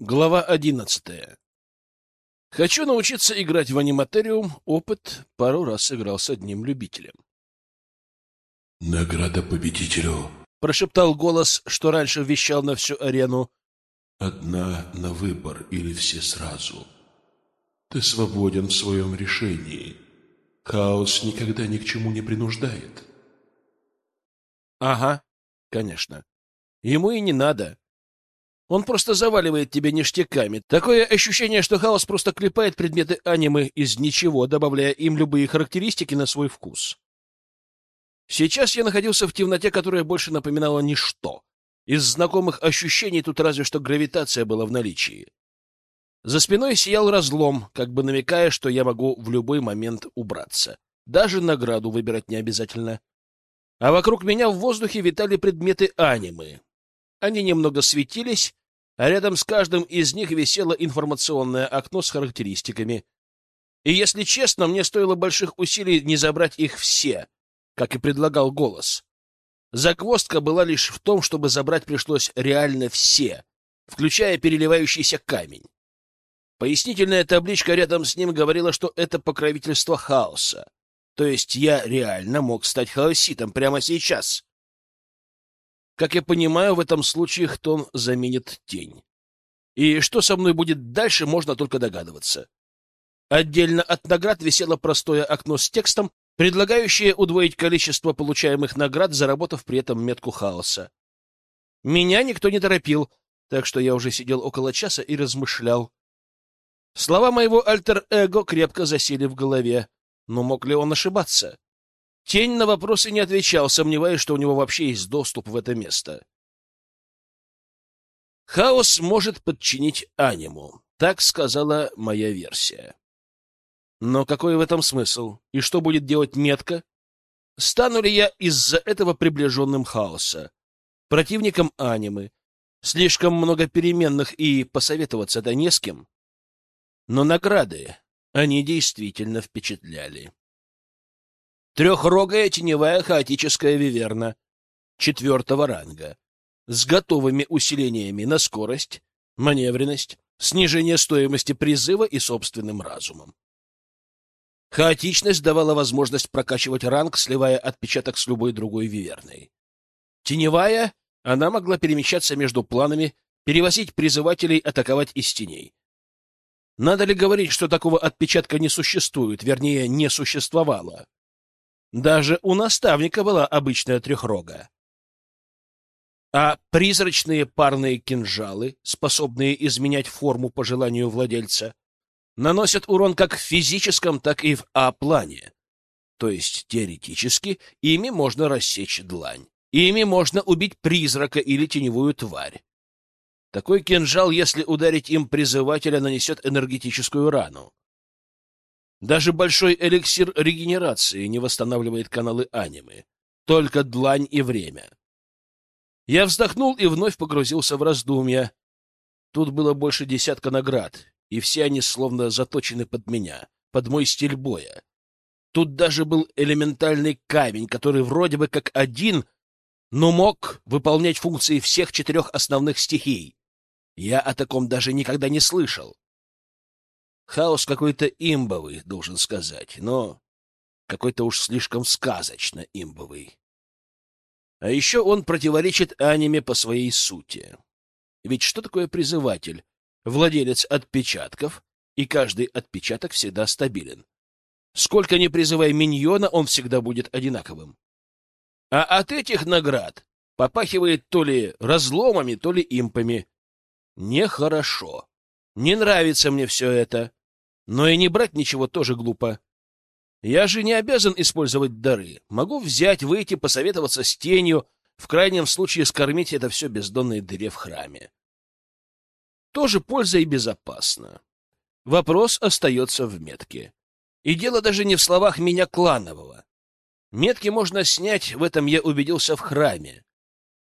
Глава одиннадцатая. Хочу научиться играть в аниматериум. Опыт пару раз сыграл с одним любителем. «Награда победителю!» — прошептал голос, что раньше вещал на всю арену. «Одна на выбор или все сразу. Ты свободен в своем решении. Хаос никогда ни к чему не принуждает». «Ага, конечно. Ему и не надо. Он просто заваливает тебя ништяками. Такое ощущение, что хаос просто клепает предметы анимы из ничего, добавляя им любые характеристики на свой вкус. Сейчас я находился в темноте, которая больше напоминала ничто. Из знакомых ощущений тут разве что гравитация была в наличии. За спиной сиял разлом, как бы намекая, что я могу в любой момент убраться. Даже награду выбирать не обязательно. А вокруг меня в воздухе витали предметы анимы. Они немного светились, а рядом с каждым из них висело информационное окно с характеристиками. И, если честно, мне стоило больших усилий не забрать их все, как и предлагал голос. Загвоздка была лишь в том, чтобы забрать пришлось реально все, включая переливающийся камень. Пояснительная табличка рядом с ним говорила, что это покровительство хаоса. То есть я реально мог стать хаоситом прямо сейчас. Как я понимаю, в этом случае Хтон заменит тень. И что со мной будет дальше, можно только догадываться. Отдельно от наград висело простое окно с текстом, предлагающее удвоить количество получаемых наград, заработав при этом метку хаоса. Меня никто не торопил, так что я уже сидел около часа и размышлял. Слова моего альтер-эго крепко засели в голове, но мог ли он ошибаться? Тень на вопросы не отвечал, сомневаясь, что у него вообще есть доступ в это место. Хаос может подчинить аниму, так сказала моя версия. Но какой в этом смысл? И что будет делать метка? Стану ли я из-за этого приближенным хаоса? Противником анимы? Слишком много переменных и посоветоваться-то не с кем. Но награды, они действительно впечатляли. Трехрогая теневая хаотическая виверна четвертого ранга с готовыми усилениями на скорость, маневренность, снижение стоимости призыва и собственным разумом. Хаотичность давала возможность прокачивать ранг, сливая отпечаток с любой другой виверной. Теневая, она могла перемещаться между планами, перевозить призывателей, атаковать из теней. Надо ли говорить, что такого отпечатка не существует, вернее, не существовало? Даже у наставника была обычная трехрога. А призрачные парные кинжалы, способные изменять форму по желанию владельца, наносят урон как в физическом, так и в А-плане. То есть, теоретически, ими можно рассечь длань. Ими можно убить призрака или теневую тварь. Такой кинжал, если ударить им призывателя, нанесет энергетическую рану. Даже большой эликсир регенерации не восстанавливает каналы анимы. Только длань и время. Я вздохнул и вновь погрузился в раздумья. Тут было больше десятка наград, и все они словно заточены под меня, под мой стиль боя. Тут даже был элементальный камень, который вроде бы как один, но мог выполнять функции всех четырех основных стихий. Я о таком даже никогда не слышал. Хаос какой-то имбовый, должен сказать, но какой-то уж слишком сказочно имбовый. А еще он противоречит аниме по своей сути. Ведь что такое призыватель? Владелец отпечатков, и каждый отпечаток всегда стабилен. Сколько ни призывай миньона, он всегда будет одинаковым. А от этих наград попахивает то ли разломами, то ли импами. Нехорошо. Не нравится мне все это. Но и не брать ничего тоже глупо. Я же не обязан использовать дары. Могу взять, выйти, посоветоваться с тенью, в крайнем случае скормить это все бездонной дыре в храме. Тоже польза и безопасно. Вопрос остается в метке. И дело даже не в словах меня кланового. Метки можно снять, в этом я убедился в храме.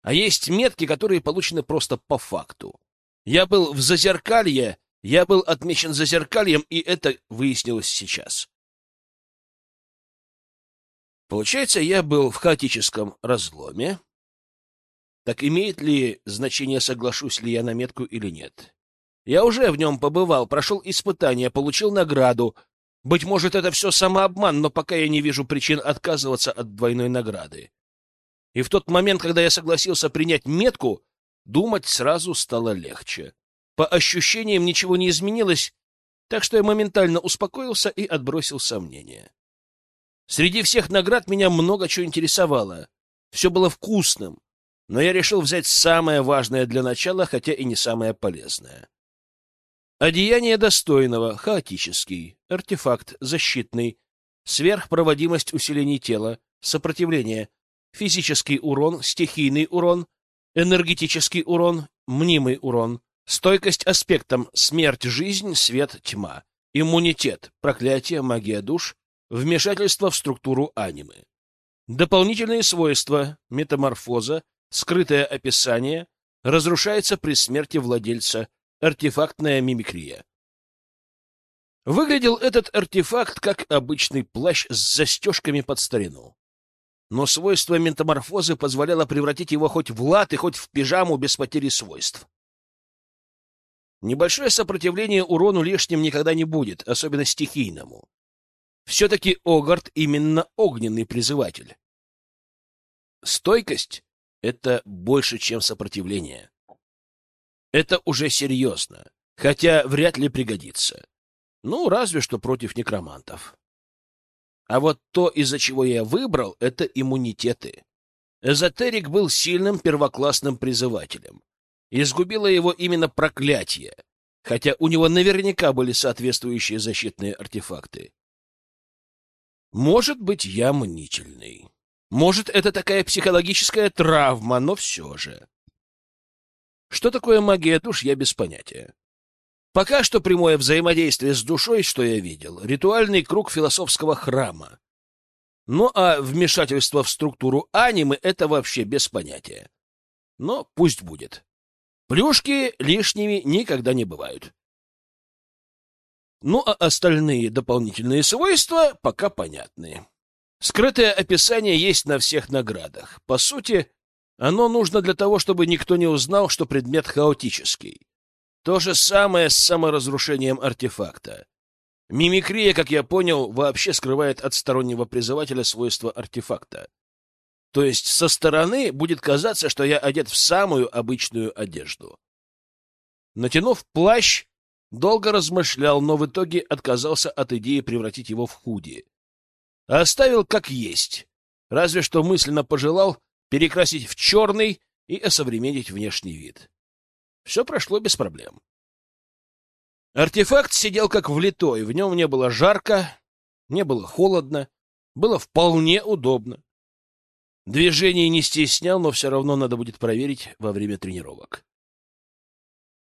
А есть метки, которые получены просто по факту. Я был в Зазеркалье я был отмечен за зеркальем, и это выяснилось сейчас. Получается, я был в хаотическом разломе. Так имеет ли значение, соглашусь ли я на метку или нет? Я уже в нем побывал, прошел испытание, получил награду. Быть может, это все самообман, но пока я не вижу причин отказываться от двойной награды. И в тот момент, когда я согласился принять метку, думать сразу стало легче. По ощущениям ничего не изменилось, так что я моментально успокоился и отбросил сомнения. Среди всех наград меня много чего интересовало. Все было вкусным, но я решил взять самое важное для начала, хотя и не самое полезное. Одеяние достойного, хаотический, артефакт защитный, сверхпроводимость усилений тела, сопротивление, физический урон, стихийный урон, энергетический урон, мнимый урон, стойкость аспектам смерть, жизнь, свет, тьма, иммунитет, проклятие, магия душ, вмешательство в структуру анимы. Дополнительные свойства, метаморфоза, скрытое описание, разрушается при смерти владельца, артефактная мимикрия. Выглядел этот артефакт как обычный плащ с застежками под старину. Но свойство метаморфозы позволяло превратить его хоть в латы, хоть в пижаму без потери свойств. Небольшое сопротивление урону лишним никогда не будет, особенно стихийному. Все-таки Огард именно огненный призыватель. Стойкость — это больше, чем сопротивление. Это уже серьезно, хотя вряд ли пригодится. Ну, разве что против некромантов. А вот то, из-за чего я выбрал, это иммунитеты. Эзотерик был сильным первоклассным призывателем. Изгубило его именно проклятие, хотя у него наверняка были соответствующие защитные артефакты. Может быть, я мнительный. Может, это такая психологическая травма, но все же. Что такое магия душ, я без понятия. Пока что прямое взаимодействие с душой, что я видел, ритуальный круг философского храма. Ну а вмешательство в структуру анимы — это вообще без понятия. Но пусть будет. Плюшки лишними никогда не бывают. Ну а остальные дополнительные свойства пока понятны. Скрытое описание есть на всех наградах. По сути, оно нужно для того, чтобы никто не узнал, что предмет хаотический. То же самое с саморазрушением артефакта. Мимикрия, как я понял, вообще скрывает от стороннего призывателя свойства артефакта. То есть со стороны будет казаться, что я одет в самую обычную одежду. Натянув плащ, долго размышлял, но в итоге отказался от идеи превратить его в худи. Оставил как есть, разве что мысленно пожелал перекрасить в черный и осовременить внешний вид. Все прошло без проблем. Артефакт сидел как влитой, в нем не было жарко, не было холодно, было вполне удобно. Движений не стеснял, но все равно надо будет проверить во время тренировок.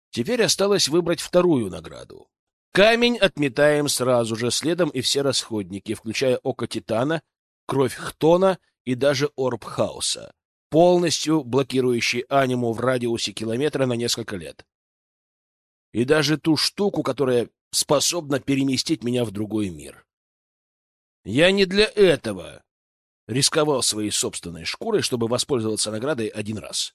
Теперь осталось выбрать вторую награду. Камень отметаем сразу же, следом и все расходники, включая око Титана, кровь Хтона и даже орб Хаоса полностью блокирующий аниму в радиусе километра на несколько лет. И даже ту штуку, которая способна переместить меня в другой мир. Я не для этого рисковал своей собственной шкурой, чтобы воспользоваться наградой один раз.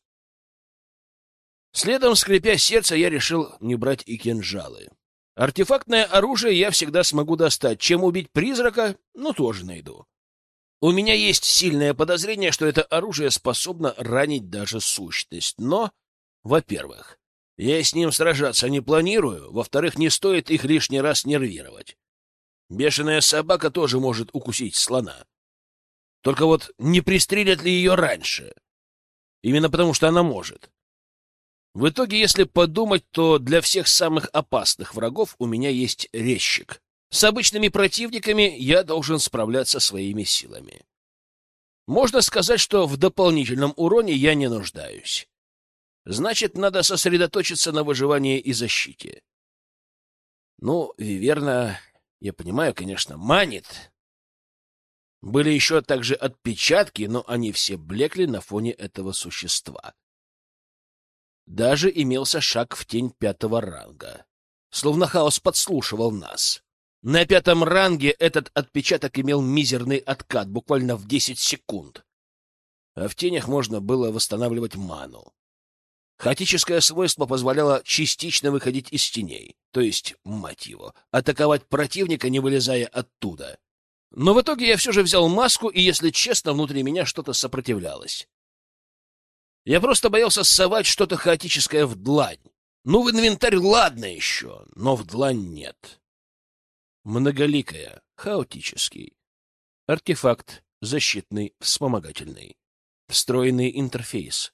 Следом, скрипя сердце, я решил не брать и кинжалы. Артефактное оружие я всегда смогу достать. Чем убить призрака, ну, тоже найду. У меня есть сильное подозрение, что это оружие способно ранить даже сущность. Но, во-первых, я с ним сражаться не планирую, во-вторых, не стоит их лишний раз нервировать. Бешеная собака тоже может укусить слона. Только вот не пристрелят ли ее раньше? Именно потому, что она может. В итоге, если подумать, то для всех самых опасных врагов у меня есть резчик. С обычными противниками я должен справляться своими силами. Можно сказать, что в дополнительном уроне я не нуждаюсь. Значит, надо сосредоточиться на выживании и защите. Ну, Виверна, я понимаю, конечно, манит. Были еще также отпечатки, но они все блекли на фоне этого существа. Даже имелся шаг в тень пятого ранга. Словно хаос подслушивал нас. На пятом ранге этот отпечаток имел мизерный откат, буквально в 10 секунд. А в тенях можно было восстанавливать ману. Хаотическое свойство позволяло частично выходить из теней, то есть, мать его, атаковать противника, не вылезая оттуда. Но в итоге я все же взял маску, и, если честно, внутри меня что-то сопротивлялось. Я просто боялся совать что-то хаотическое в длань. Ну, в инвентарь ладно еще, но в длань нет. Многоликая, хаотический. Артефакт, защитный, вспомогательный. Встроенный интерфейс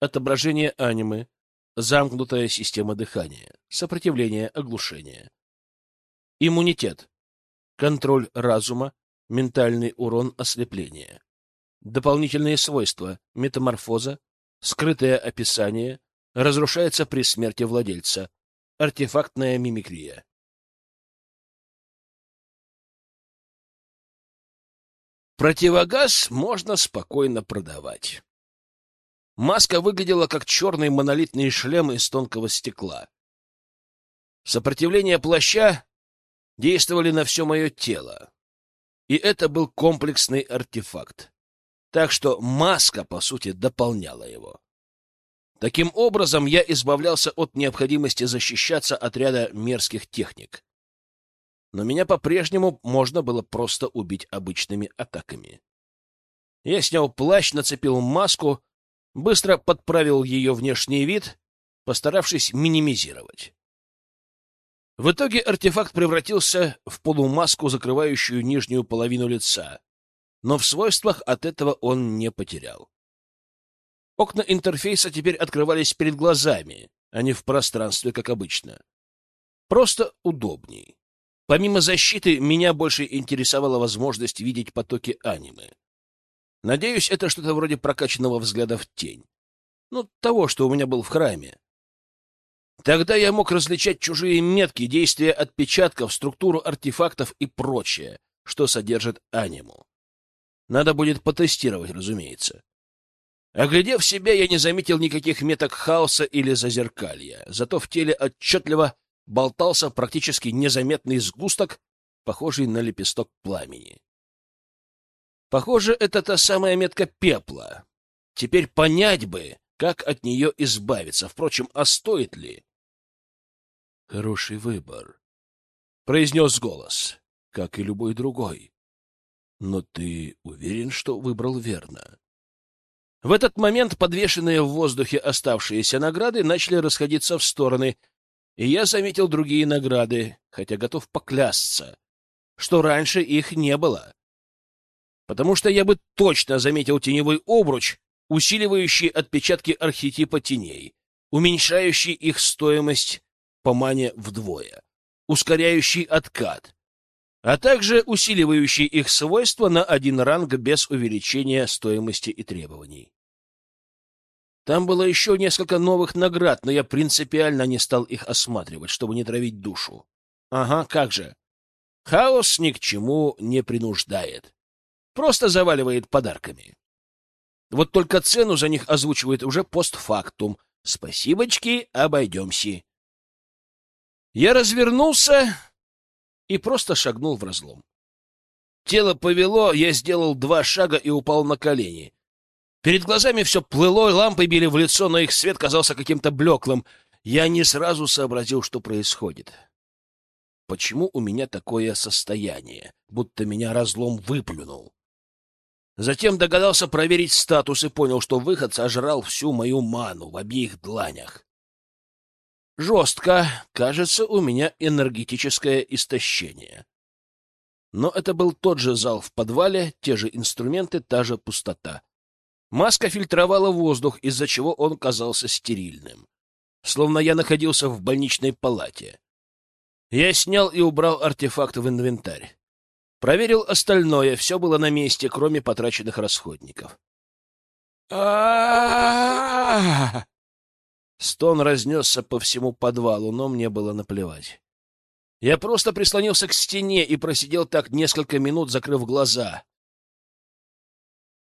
отображение анимы, замкнутая система дыхания, сопротивление оглушения. Иммунитет, контроль разума, ментальный урон ослепления. Дополнительные свойства, метаморфоза, скрытое описание, разрушается при смерти владельца, артефактная мимикрия. Противогаз можно спокойно продавать. Маска выглядела как черный монолитный шлем из тонкого стекла. Сопротивление плаща действовали на все мое тело. И это был комплексный артефакт. Так что маска, по сути, дополняла его. Таким образом, я избавлялся от необходимости защищаться от ряда мерзких техник. Но меня по-прежнему можно было просто убить обычными атаками. Я снял плащ, нацепил маску быстро подправил ее внешний вид, постаравшись минимизировать. В итоге артефакт превратился в полумаску, закрывающую нижнюю половину лица, но в свойствах от этого он не потерял. Окна интерфейса теперь открывались перед глазами, а не в пространстве, как обычно. Просто удобней. Помимо защиты, меня больше интересовала возможность видеть потоки анимы. Надеюсь, это что-то вроде прокачанного взгляда в тень. Ну, того, что у меня был в храме. Тогда я мог различать чужие метки, действия отпечатков, структуру артефактов и прочее, что содержит аниму. Надо будет потестировать, разумеется. Оглядев себя, я не заметил никаких меток хаоса или зазеркалья, зато в теле отчетливо болтался практически незаметный сгусток, похожий на лепесток пламени. Похоже, это та самая метка пепла. Теперь понять бы, как от нее избавиться. Впрочем, а стоит ли? Хороший выбор, — произнес голос, как и любой другой. Но ты уверен, что выбрал верно? В этот момент подвешенные в воздухе оставшиеся награды начали расходиться в стороны, и я заметил другие награды, хотя готов поклясться, что раньше их не было потому что я бы точно заметил теневой обруч, усиливающий отпечатки архетипа теней, уменьшающий их стоимость по мане вдвое, ускоряющий откат, а также усиливающий их свойства на один ранг без увеличения стоимости и требований. Там было еще несколько новых наград, но я принципиально не стал их осматривать, чтобы не травить душу. Ага, как же. Хаос ни к чему не принуждает. Просто заваливает подарками. Вот только цену за них озвучивает уже постфактум. Спасибочки, обойдемся. Я развернулся и просто шагнул в разлом. Тело повело, я сделал два шага и упал на колени. Перед глазами все плыло, лампы били в лицо, но их свет казался каким-то блеклым. Я не сразу сообразил, что происходит. Почему у меня такое состояние, будто меня разлом выплюнул? Затем догадался проверить статус и понял, что выход сожрал всю мою ману в обеих дланях. Жестко. Кажется, у меня энергетическое истощение. Но это был тот же зал в подвале, те же инструменты, та же пустота. Маска фильтровала воздух, из-за чего он казался стерильным. Словно я находился в больничной палате. Я снял и убрал артефакт в инвентарь. Проверил остальное, все было на месте, кроме потраченных расходников. Стон разнесся по всему подвалу, но мне было наплевать. Я просто прислонился к стене и просидел так несколько минут, закрыв глаза.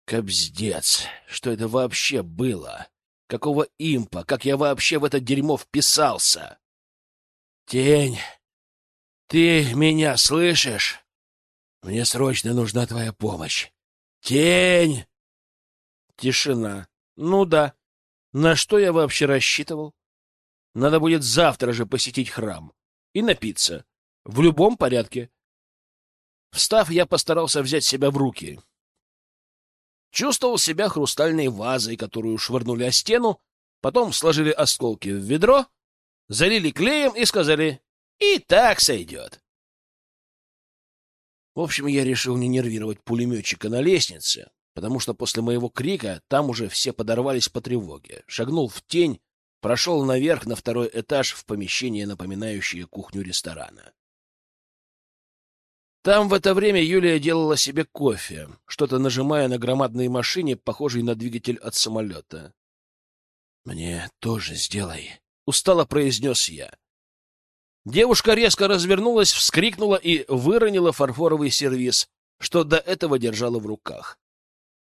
Кобздец! Что это вообще было? Какого импа? Как я вообще в это дерьмо вписался? Тень! Ты меня слышишь? Мне срочно нужна твоя помощь. Тень! Тишина. Ну да. На что я вообще рассчитывал? Надо будет завтра же посетить храм и напиться. В любом порядке. Встав, я постарался взять себя в руки. Чувствовал себя хрустальной вазой, которую швырнули о стену, потом сложили осколки в ведро, залили клеем и сказали «И так сойдет». В общем, я решил не нервировать пулеметчика на лестнице, потому что после моего крика там уже все подорвались по тревоге. Шагнул в тень, прошел наверх на второй этаж в помещение, напоминающее кухню ресторана. Там в это время Юлия делала себе кофе, что-то нажимая на громадной машине, похожей на двигатель от самолета. «Мне тоже сделай», — устало произнес я. Девушка резко развернулась, вскрикнула и выронила фарфоровый сервиз, что до этого держала в руках.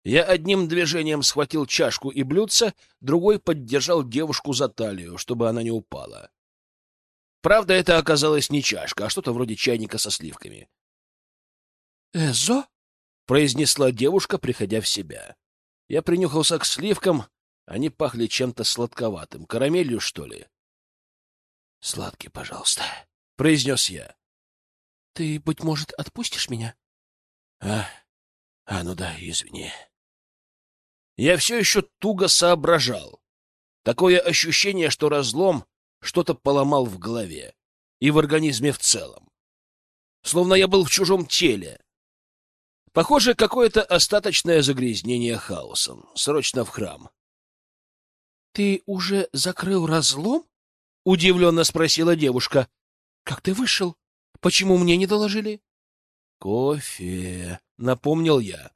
Я одним движением схватил чашку и блюдце, другой поддержал девушку за талию, чтобы она не упала. Правда, это оказалось не чашка, а что-то вроде чайника со сливками. «Эзо?» — произнесла девушка, приходя в себя. Я принюхался к сливкам, они пахли чем-то сладковатым, карамелью, что ли. Сладкий, пожалуйста, — произнес я. — Ты, быть может, отпустишь меня? — А, а, ну да, извини. Я все еще туго соображал. Такое ощущение, что разлом что-то поломал в голове и в организме в целом. Словно я был в чужом теле. Похоже, какое-то остаточное загрязнение хаосом. Срочно в храм. — Ты уже закрыл разлом? — удивленно спросила девушка. — Как ты вышел? Почему мне не доложили? — Кофе, — напомнил я.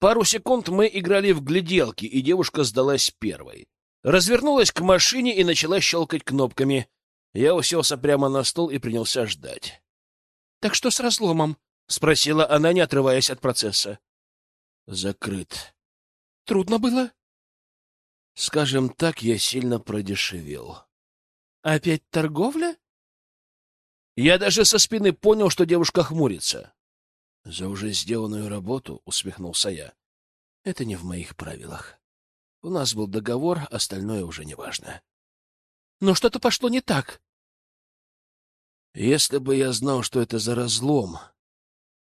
Пару секунд мы играли в гляделки, и девушка сдалась первой. Развернулась к машине и начала щелкать кнопками. Я уселся прямо на стол и принялся ждать. — Так что с разломом? — спросила она, не отрываясь от процесса. — Закрыт. — Трудно было? — Скажем так, я сильно продешевел. Опять торговля? Я даже со спины понял, что девушка хмурится. За уже сделанную работу, усмехнулся я. Это не в моих правилах. У нас был договор, остальное уже не важно. Но что-то пошло не так. Если бы я знал, что это за разлом,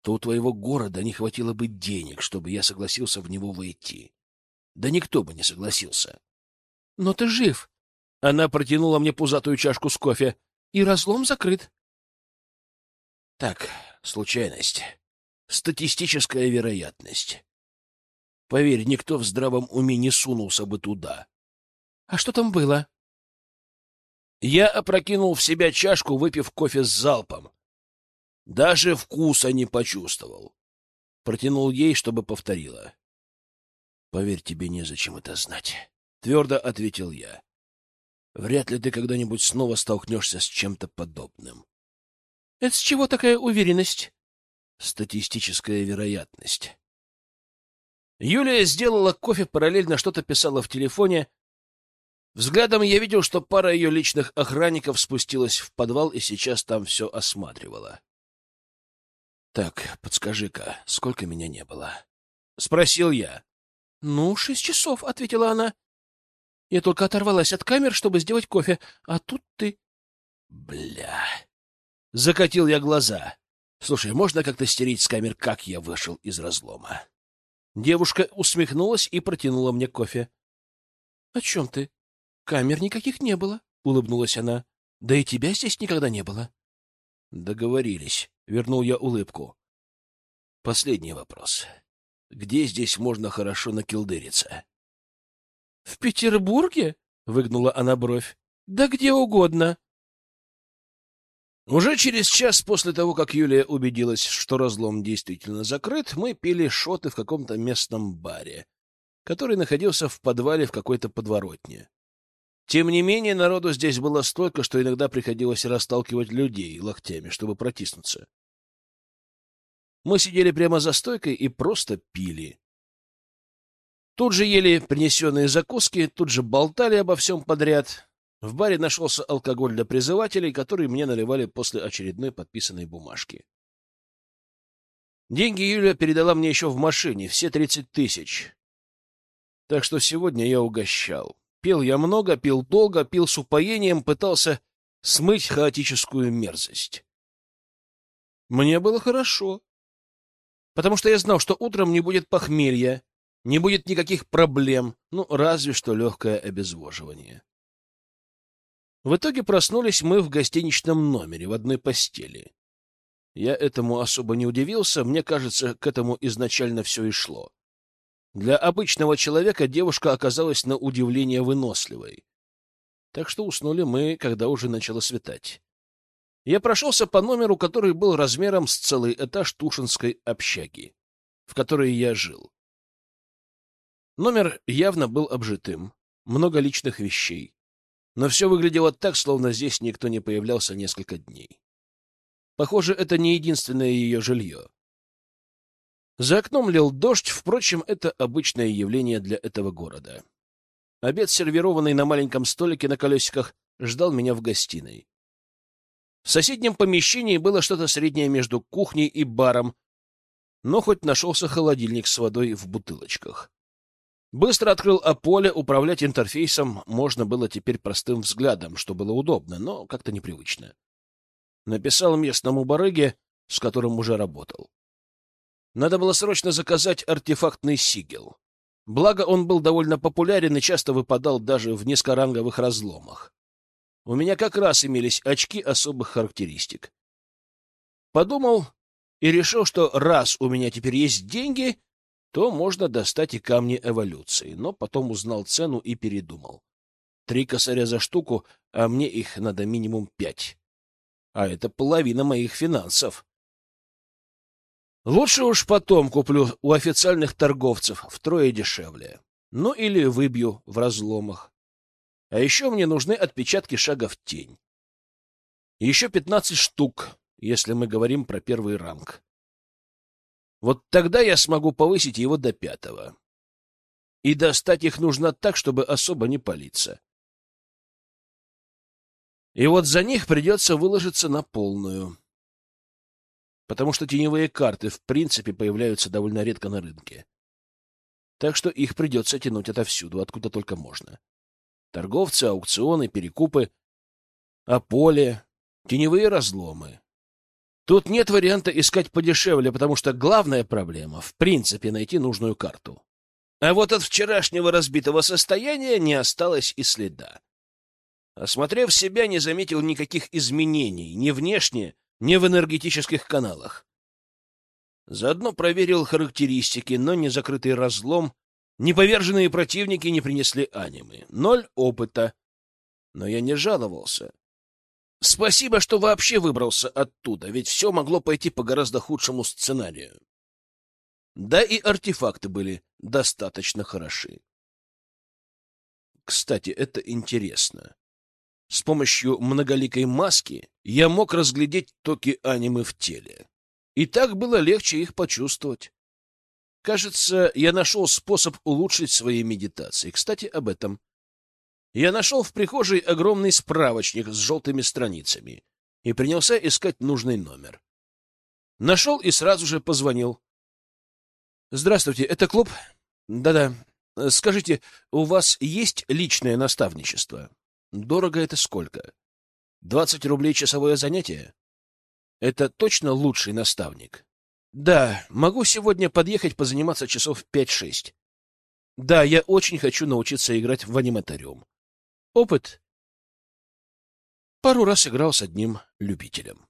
то у твоего города не хватило бы денег, чтобы я согласился в него войти. Да никто бы не согласился. Но ты жив, она протянула мне пузатую чашку с кофе. И разлом закрыт. Так, случайность. Статистическая вероятность. Поверь, никто в здравом уме не сунулся бы туда. А что там было? Я опрокинул в себя чашку, выпив кофе с залпом. Даже вкуса не почувствовал. Протянул ей, чтобы повторила. Поверь, тебе незачем это знать. Твердо ответил я. Вряд ли ты когда-нибудь снова столкнешься с чем-то подобным. — Это с чего такая уверенность? — Статистическая вероятность. Юлия сделала кофе, параллельно что-то писала в телефоне. Взглядом я видел, что пара ее личных охранников спустилась в подвал и сейчас там все осматривала. — Так, подскажи-ка, сколько меня не было? — спросил я. — Ну, шесть часов, — ответила она. Я только оторвалась от камер, чтобы сделать кофе, а тут ты... Бля... Закатил я глаза. Слушай, можно как-то стереть с камер, как я вышел из разлома? Девушка усмехнулась и протянула мне кофе. — О чем ты? Камер никаких не было, — улыбнулась она. — Да и тебя здесь никогда не было. — Договорились. Вернул я улыбку. Последний вопрос. Где здесь можно хорошо накилдыриться? В Петербурге? Выгнула она бровь. Да где угодно. Уже через час после того, как Юлия убедилась, что разлом действительно закрыт, мы пили шоты в каком-то местном баре, который находился в подвале в какой-то подворотне. Тем не менее, народу здесь было столько, что иногда приходилось расталкивать людей локтями, чтобы протиснуться. Мы сидели прямо за стойкой и просто пили. Тут же ели принесенные закуски, тут же болтали обо всем подряд. В баре нашелся алкоголь для призывателей, который мне наливали после очередной подписанной бумажки. Деньги Юля передала мне еще в машине, все тридцать тысяч. Так что сегодня я угощал. Пил я много, пил долго, пил с упоением, пытался смыть хаотическую мерзость. Мне было хорошо, потому что я знал, что утром не будет похмелья, не будет никаких проблем, ну, разве что легкое обезвоживание. В итоге проснулись мы в гостиничном номере в одной постели. Я этому особо не удивился, мне кажется, к этому изначально все и шло. Для обычного человека девушка оказалась на удивление выносливой. Так что уснули мы, когда уже начало светать. Я прошелся по номеру, который был размером с целый этаж Тушинской общаги, в которой я жил. Номер явно был обжитым, много личных вещей. Но все выглядело так, словно здесь никто не появлялся несколько дней. Похоже, это не единственное ее жилье. За окном лил дождь, впрочем, это обычное явление для этого города. Обед, сервированный на маленьком столике на колесиках, ждал меня в гостиной. В соседнем помещении было что-то среднее между кухней и баром, но хоть нашелся холодильник с водой в бутылочках. Быстро открыл Аполе, управлять интерфейсом можно было теперь простым взглядом, что было удобно, но как-то непривычно. Написал местному барыге, с которым уже работал. Надо было срочно заказать артефактный сигел. Благо, он был довольно популярен и часто выпадал даже в низкоранговых разломах. У меня как раз имелись очки особых характеристик. Подумал и решил, что раз у меня теперь есть деньги, то можно достать и камни эволюции, но потом узнал цену и передумал. Три косаря за штуку, а мне их надо минимум пять. А это половина моих финансов. Лучше уж потом куплю у официальных торговцев втрое дешевле. Ну или выбью в разломах. А еще мне нужны отпечатки шага в тень. Еще пятнадцать штук, если мы говорим про первый ранг. Вот тогда я смогу повысить его до пятого. И достать их нужно так, чтобы особо не палиться. И вот за них придется выложиться на полную. Потому что теневые карты, в принципе, появляются довольно редко на рынке. Так что их придется тянуть отовсюду, откуда только можно. Торговцы, аукционы, перекупы, а поле, теневые разломы. Тут нет варианта искать подешевле, потому что главная проблема — в принципе найти нужную карту. А вот от вчерашнего разбитого состояния не осталось и следа. Осмотрев себя, не заметил никаких изменений, ни внешне, ни в энергетических каналах. Заодно проверил характеристики, но не закрытый разлом, ни поверженные противники не принесли анимы. Ноль опыта. Но я не жаловался. Спасибо, что вообще выбрался оттуда, ведь все могло пойти по гораздо худшему сценарию. Да и артефакты были достаточно хороши. Кстати, это интересно. С помощью многоликой маски я мог разглядеть токи анимы в теле. И так было легче их почувствовать. Кажется, я нашел способ улучшить свои медитации. Кстати, об этом я нашел в прихожей огромный справочник с желтыми страницами и принялся искать нужный номер. Нашел и сразу же позвонил. — Здравствуйте, это клуб? Да — Да-да. Скажите, у вас есть личное наставничество? Дорого это сколько? Двадцать рублей часовое занятие? Это точно лучший наставник? Да, могу сегодня подъехать позаниматься часов пять-шесть. Да, я очень хочу научиться играть в аниматориум. Опыт. Пару раз играл с одним любителем.